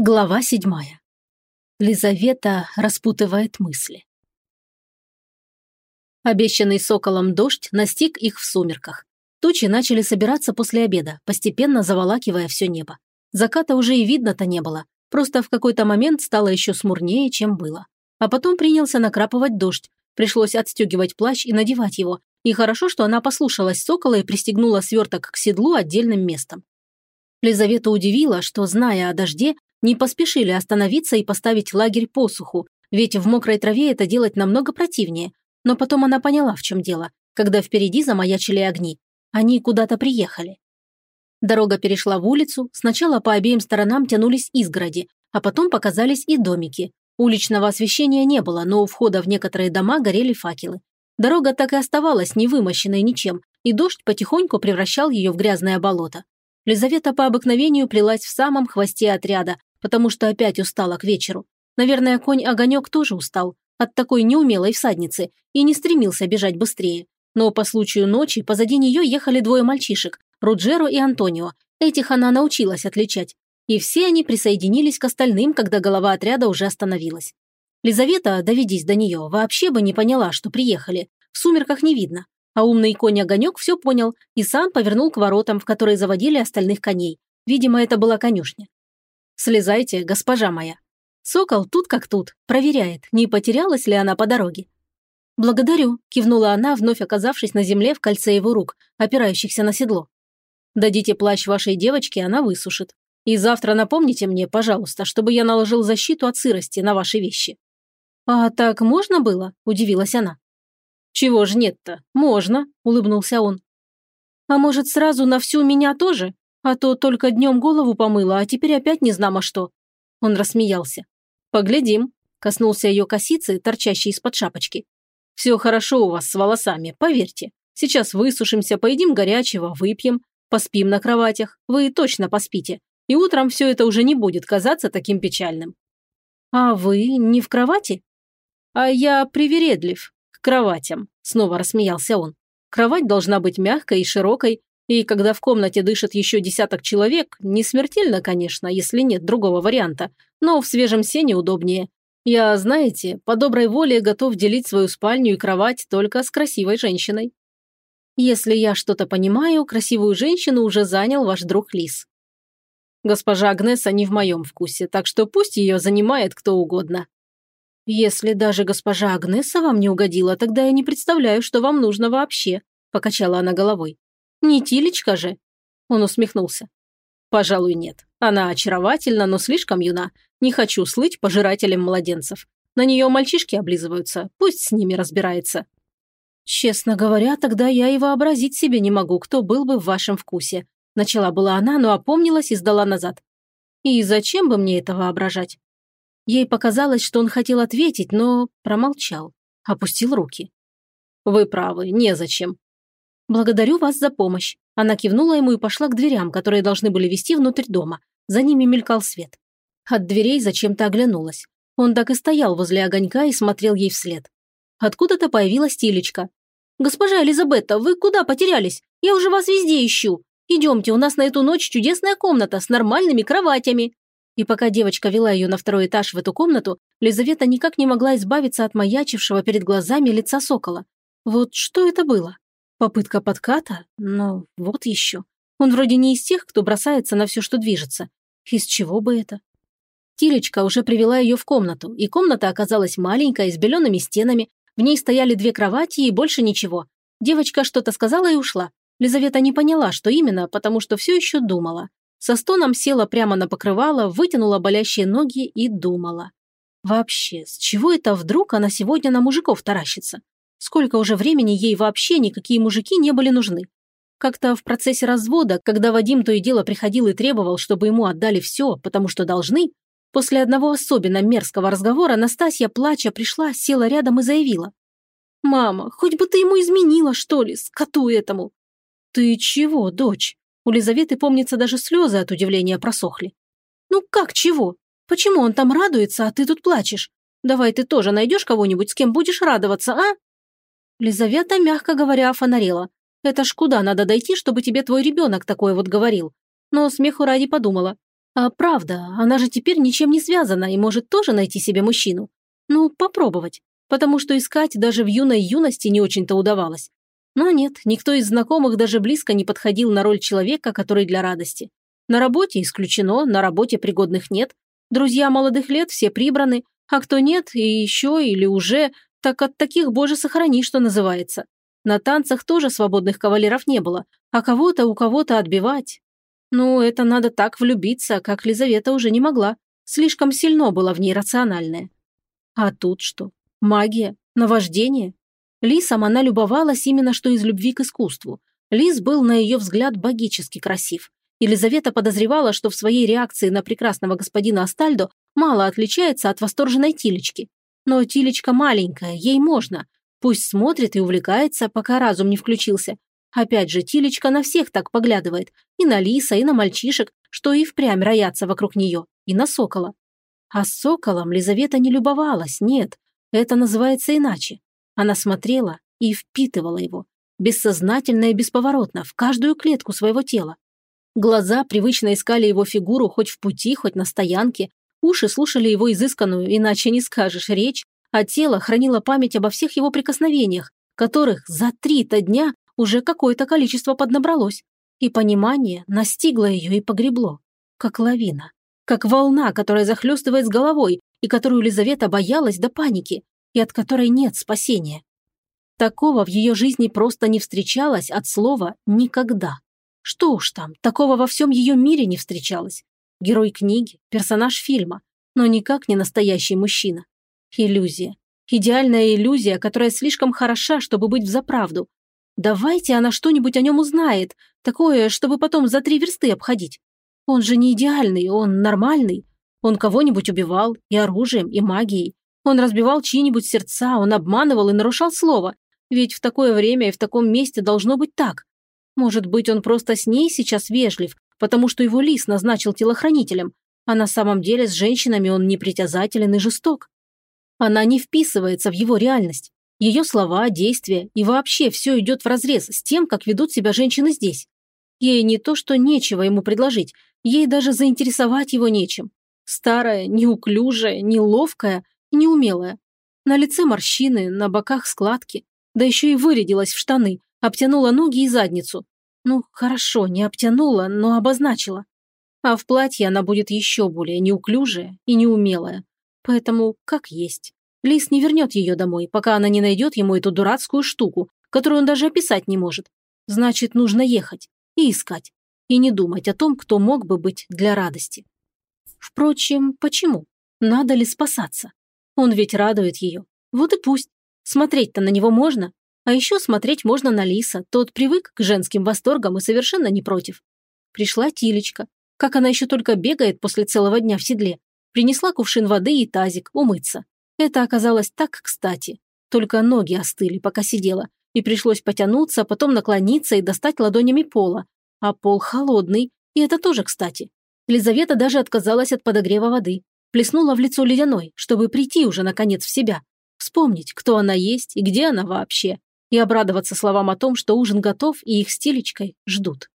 Глава седьмая. Лизавета распутывает мысли. Обещанный соколом дождь настиг их в сумерках. Тучи начали собираться после обеда, постепенно заволакивая все небо. Заката уже и видно-то не было, просто в какой-то момент стало еще смурнее, чем было. А потом принялся накрапывать дождь, пришлось отстегивать плащ и надевать его, и хорошо, что она послушалась сокола и пристегнула сверток к седлу отдельным местом. Лизавета удивила, что, зная о дожде, не поспешили остановиться и поставить лагерь посуху, ведь в мокрой траве это делать намного противнее. Но потом она поняла, в чем дело, когда впереди замаячили огни. Они куда-то приехали. Дорога перешла в улицу, сначала по обеим сторонам тянулись изгороди, а потом показались и домики. Уличного освещения не было, но у входа в некоторые дома горели факелы. Дорога так и оставалась невымощенной ничем, и дождь потихоньку превращал ее в грязное болото. Лизавета по обыкновению плелась в самом хвосте отряда, потому что опять устала к вечеру. Наверное, конь-огонек тоже устал от такой неумелой всадницы и не стремился бежать быстрее. Но по случаю ночи позади нее ехали двое мальчишек – Руджеро и Антонио. Этих она научилась отличать. И все они присоединились к остальным, когда голова отряда уже остановилась. Лизавета, доведись до нее, вообще бы не поняла, что приехали. В сумерках не видно. А умный конь-огонек все понял и сам повернул к воротам, в которые заводили остальных коней. Видимо, это была конюшня. Слезайте, госпожа моя. Сокол тут как тут, проверяет, не потерялась ли она по дороге. «Благодарю», – кивнула она, вновь оказавшись на земле в кольце его рук, опирающихся на седло. «Дадите плащ вашей девочке, она высушит. И завтра напомните мне, пожалуйста, чтобы я наложил защиту от сырости на ваши вещи». «А так можно было?» – удивилась она. «Чего ж нет-то? Можно», – улыбнулся он. «А может, сразу на всю меня тоже? А то только днем голову помыла, а теперь опять не знамо что». Он рассмеялся. «Поглядим», – коснулся ее косицы, торчащей из-под шапочки. «Все хорошо у вас с волосами, поверьте. Сейчас высушимся, поедим горячего, выпьем, поспим на кроватях. Вы точно поспите. И утром все это уже не будет казаться таким печальным». «А вы не в кровати?» «А я привередлив к кроватям», – снова рассмеялся он. «Кровать должна быть мягкой и широкой, и когда в комнате дышит еще десяток человек, не смертельно, конечно, если нет другого варианта, но в свежем сене удобнее. Я, знаете, по доброй воле готов делить свою спальню и кровать только с красивой женщиной. Если я что-то понимаю, красивую женщину уже занял ваш друг Лис. Госпожа Агнеса не в моем вкусе, так что пусть ее занимает кто угодно. Если даже госпожа Агнеса вам не угодила, тогда я не представляю, что вам нужно вообще, покачала она головой. Не Тилечка же?» Он усмехнулся. «Пожалуй, нет. Она очаровательна, но слишком юна. Не хочу слыть пожирателем младенцев. На нее мальчишки облизываются. Пусть с ними разбирается». «Честно говоря, тогда я и вообразить себе не могу, кто был бы в вашем вкусе». Начала была она, но опомнилась и сдала назад. «И зачем бы мне это воображать?» Ей показалось, что он хотел ответить, но промолчал. Опустил руки. «Вы правы, незачем. «Благодарю вас за помощь». Она кивнула ему и пошла к дверям, которые должны были вести внутрь дома. За ними мелькал свет. От дверей зачем-то оглянулась. Он так и стоял возле огонька и смотрел ей вслед. Откуда-то появилась Тилечка. «Госпожа Элизабетта, вы куда потерялись? Я уже вас везде ищу. Идемте, у нас на эту ночь чудесная комната с нормальными кроватями». И пока девочка вела ее на второй этаж в эту комнату, Лизавета никак не могла избавиться от маячившего перед глазами лица сокола. Вот что это было? Попытка подката? Но вот еще. Он вроде не из тех, кто бросается на все, что движется. Из чего бы это? Тилечка уже привела ее в комнату, и комната оказалась маленькая, с белеными стенами. В ней стояли две кровати и больше ничего. Девочка что-то сказала и ушла. Лизавета не поняла, что именно, потому что все еще думала. Со стоном села прямо на покрывало, вытянула болящие ноги и думала. Вообще, с чего это вдруг она сегодня на мужиков таращится? Сколько уже времени ей вообще никакие мужики не были нужны. Как-то в процессе развода, когда Вадим то и дело приходил и требовал, чтобы ему отдали все, потому что должны, после одного особенно мерзкого разговора Настасья, плача, пришла, села рядом и заявила. «Мама, хоть бы ты ему изменила, что ли, скоту этому!» «Ты чего, дочь?» У Лизаветы, помнится, даже слезы от удивления просохли. «Ну как чего? Почему он там радуется, а ты тут плачешь? Давай ты тоже найдешь кого-нибудь, с кем будешь радоваться, а?» Лизавета, мягко говоря, фонарила. Это ж куда надо дойти, чтобы тебе твой ребенок такое вот говорил? Но смеху ради подумала. А правда, она же теперь ничем не связана и может тоже найти себе мужчину. Ну, попробовать, потому что искать даже в юной юности не очень-то удавалось. Но нет, никто из знакомых даже близко не подходил на роль человека, который для радости. На работе исключено, на работе пригодных нет. Друзья молодых лет все прибраны, а кто нет, и еще или уже, так от таких боже сохрани, что называется. На танцах тоже свободных кавалеров не было, а кого-то у кого-то отбивать. Ну, это надо так влюбиться, как Лизавета уже не могла. Слишком сильно было в ней рациональное. А тут что? Магия? Наваждение? Лисом она любовалась именно что из любви к искусству. Лис был, на ее взгляд, богически красив. Елизавета подозревала, что в своей реакции на прекрасного господина Астальдо мало отличается от восторженной Тилечки. Но Тилечка маленькая, ей можно. Пусть смотрит и увлекается, пока разум не включился. Опять же, Тилечка на всех так поглядывает. И на Лиса, и на мальчишек, что и впрямь роятся вокруг нее. И на Сокола. А с Соколом Лизавета не любовалась, нет. Это называется иначе. Она смотрела и впитывала его. Бессознательно и бесповоротно, в каждую клетку своего тела. Глаза привычно искали его фигуру хоть в пути, хоть на стоянке. Уши слушали его изысканную, иначе не скажешь, речь, а тело хранило память обо всех его прикосновениях, которых за три-то дня уже какое-то количество поднабралось. И понимание настигло ее и погребло. Как лавина. Как волна, которая захлестывает с головой, и которую Лизавета боялась до паники, и от которой нет спасения. Такого в ее жизни просто не встречалось от слова «никогда». Что уж там, такого во всем ее мире не встречалось. Герой книги, персонаж фильма, но никак не настоящий мужчина. Иллюзия. Идеальная иллюзия, которая слишком хороша, чтобы быть взаправду. Давайте она что-нибудь о нем узнает, такое, чтобы потом за три версты обходить. Он же не идеальный, он нормальный. Он кого-нибудь убивал и оружием, и магией. Он разбивал чьи-нибудь сердца, он обманывал и нарушал слово. Ведь в такое время и в таком месте должно быть так. Может быть, он просто с ней сейчас вежлив, потому что его лис назначил телохранителем, а на самом деле с женщинами он непритязателен и жесток. Она не вписывается в его реальность. Ее слова, действия и вообще все идет вразрез с тем, как ведут себя женщины здесь. Ей не то, что нечего ему предложить, ей даже заинтересовать его нечем. Старая, неуклюжая, неловкая неумелая. На лице морщины, на боках складки, да еще и вырядилась в штаны, обтянула ноги и задницу. Ну, хорошо, не обтянула, но обозначила. А в платье она будет еще более неуклюжая и неумелая. Поэтому как есть. Лис не вернет ее домой, пока она не найдет ему эту дурацкую штуку, которую он даже описать не может. Значит, нужно ехать и искать, и не думать о том, кто мог бы быть для радости. Впрочем, почему? Надо ли спасаться? Он ведь радует ее. Вот и пусть. Смотреть-то на него можно. А еще смотреть можно на Лиса. Тот привык к женским восторгам и совершенно не против. Пришла Тилечка. Как она еще только бегает после целого дня в седле. Принесла кувшин воды и тазик, умыться. Это оказалось так кстати. Только ноги остыли, пока сидела, и пришлось потянуться, потом наклониться и достать ладонями пола. А пол холодный, и это тоже кстати. Лизавета даже отказалась от подогрева воды. Плеснула в лицо ледяной, чтобы прийти уже наконец в себя. Вспомнить, кто она есть и где она вообще. И обрадоваться словам о том, что ужин готов и их с Телечкой ждут.